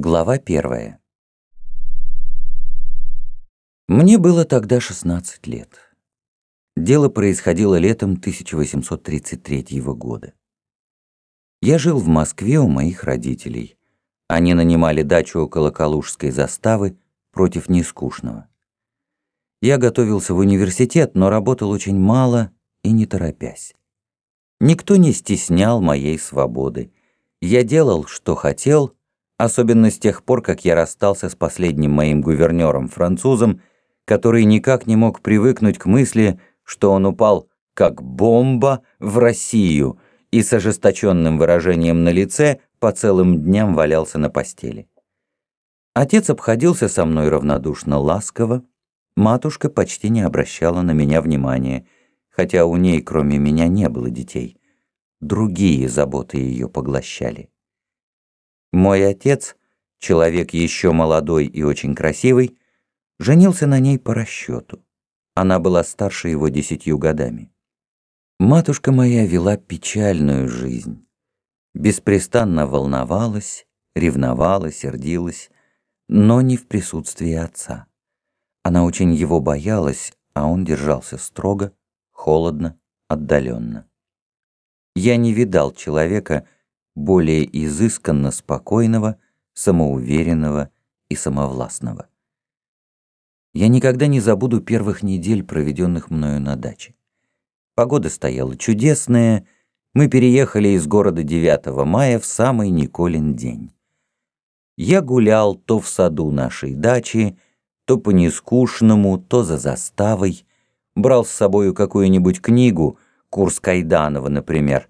Глава первая. Мне было тогда 16 лет. Дело происходило летом 1833 года. Я жил в Москве у моих родителей. Они нанимали дачу около Калужской заставы против нескучного. Я готовился в университет, но работал очень мало и не торопясь. Никто не стеснял моей свободы. Я делал, что хотел, особенно с тех пор, как я расстался с последним моим гувернером, французом, который никак не мог привыкнуть к мысли, что он упал как бомба в Россию и с ожесточенным выражением на лице по целым дням валялся на постели. Отец обходился со мной равнодушно ласково, матушка почти не обращала на меня внимания, хотя у ней кроме меня не было детей. Другие заботы ее поглощали. Мой отец, человек еще молодой и очень красивый, женился на ней по расчету. Она была старше его десятью годами. Матушка моя вела печальную жизнь. Беспрестанно волновалась, ревновала, сердилась, но не в присутствии отца. Она очень его боялась, а он держался строго, холодно, отдаленно. Я не видал человека, более изысканно спокойного, самоуверенного и самовластного. Я никогда не забуду первых недель, проведенных мною на даче. Погода стояла чудесная, мы переехали из города 9 мая в самый Николин день. Я гулял то в саду нашей дачи, то по нескучному, то за заставой, брал с собою какую-нибудь книгу, курс Кайданова, например,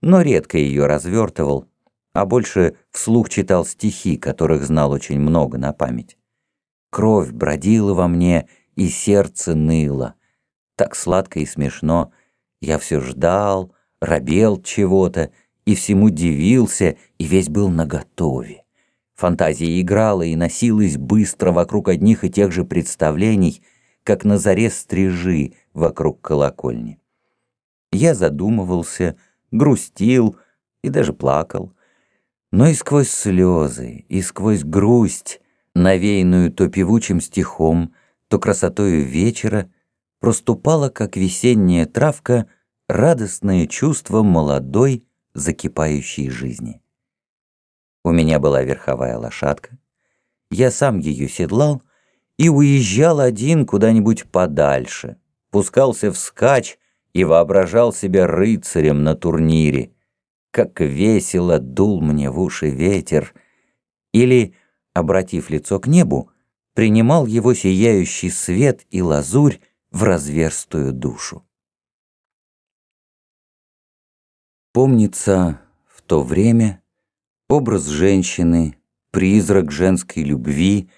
но редко ее развертывал, а больше вслух читал стихи, которых знал очень много на память. Кровь бродила во мне, и сердце ныло. Так сладко и смешно. Я все ждал, робел чего-то, и всему дивился, и весь был наготове. Фантазия играла и носилась быстро вокруг одних и тех же представлений, как на заре стрижи вокруг колокольни. Я задумывался, грустил и даже плакал. Но и сквозь слезы, и сквозь грусть, навеянную то певучим стихом, то красотою вечера, проступала, как весенняя травка, радостное чувство молодой, закипающей жизни. У меня была верховая лошадка, я сам ее седлал и уезжал один куда-нибудь подальше, пускался в скач и воображал себя рыцарем на турнире. Как весело дул мне в уши ветер. Или, обратив лицо к небу, принимал его сияющий свет и лазурь в разверстую душу. Помнится, в то время образ женщины, призрак женской любви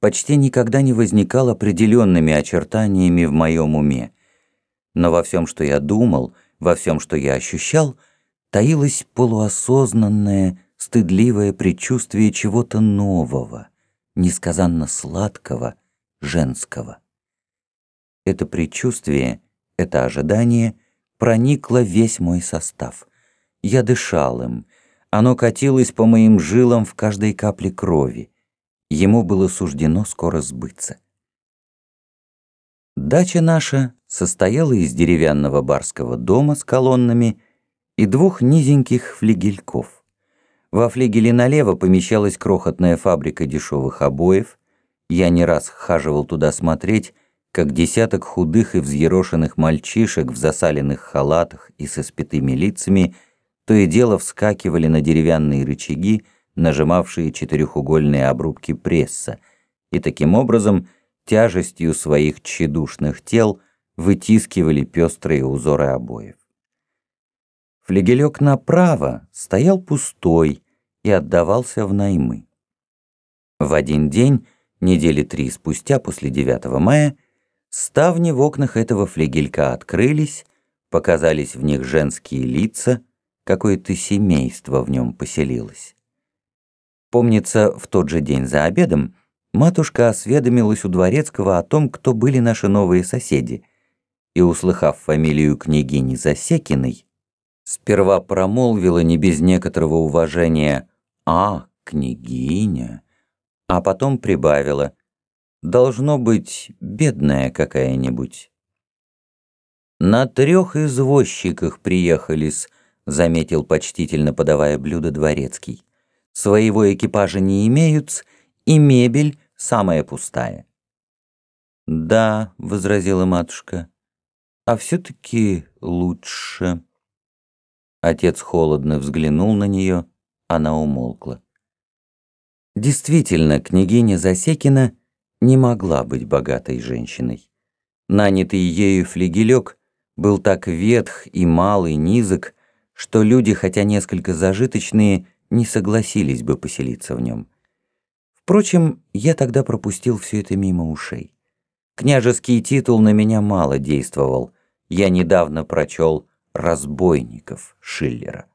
почти никогда не возникал определенными очертаниями в моем уме но во всем, что я думал, во всем, что я ощущал, таилось полуосознанное, стыдливое предчувствие чего-то нового, несказанно сладкого, женского. Это предчувствие, это ожидание проникло весь мой состав. Я дышал им, оно катилось по моим жилам в каждой капле крови. Ему было суждено скоро сбыться. Дача наша состояла из деревянного барского дома с колоннами и двух низеньких флигельков. Во флигеле налево помещалась крохотная фабрика дешевых обоев. Я не раз хаживал туда смотреть, как десяток худых и взъерошенных мальчишек в засаленных халатах и со спитыми лицами то и дело вскакивали на деревянные рычаги, нажимавшие четырехугольные обрубки пресса, и таким образом – тяжестью своих тщедушных тел вытискивали пестрые узоры обоев. Флегелек направо стоял пустой и отдавался в наймы. В один день, недели три спустя после 9 мая, ставни в окнах этого флегелька открылись, показались в них женские лица, какое-то семейство в нем поселилось. Помнится, в тот же день за обедом матушка осведомилась у Дворецкого о том, кто были наши новые соседи, и, услыхав фамилию княгини Засекиной, сперва промолвила не без некоторого уважения «А, княгиня, а потом прибавила. Должно быть, бедная какая-нибудь. «На трех извозчиках приехались», — заметил почтительно подавая блюдо дворецкий. «Своего экипажа не имеют, и мебель самая пустая». «Да», — возразила матушка, — «а все-таки лучше». Отец холодно взглянул на нее, она умолкла. Действительно, княгиня Засекина не могла быть богатой женщиной. Нанятый ею флигелек был так ветх и малый, низок, что люди, хотя несколько зажиточные, не согласились бы поселиться в нем. Впрочем, я тогда пропустил все это мимо ушей. Княжеский титул на меня мало действовал. Я недавно прочел «Разбойников» Шиллера.